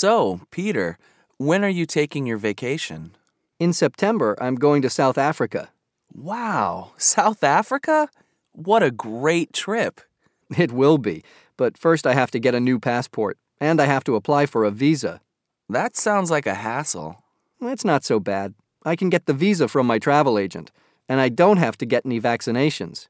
So, Peter, when are you taking your vacation? In September, I'm going to South Africa. Wow, South Africa? What a great trip. It will be, but first I have to get a new passport, and I have to apply for a visa. That sounds like a hassle. It's not so bad. I can get the visa from my travel agent, and I don't have to get any vaccinations.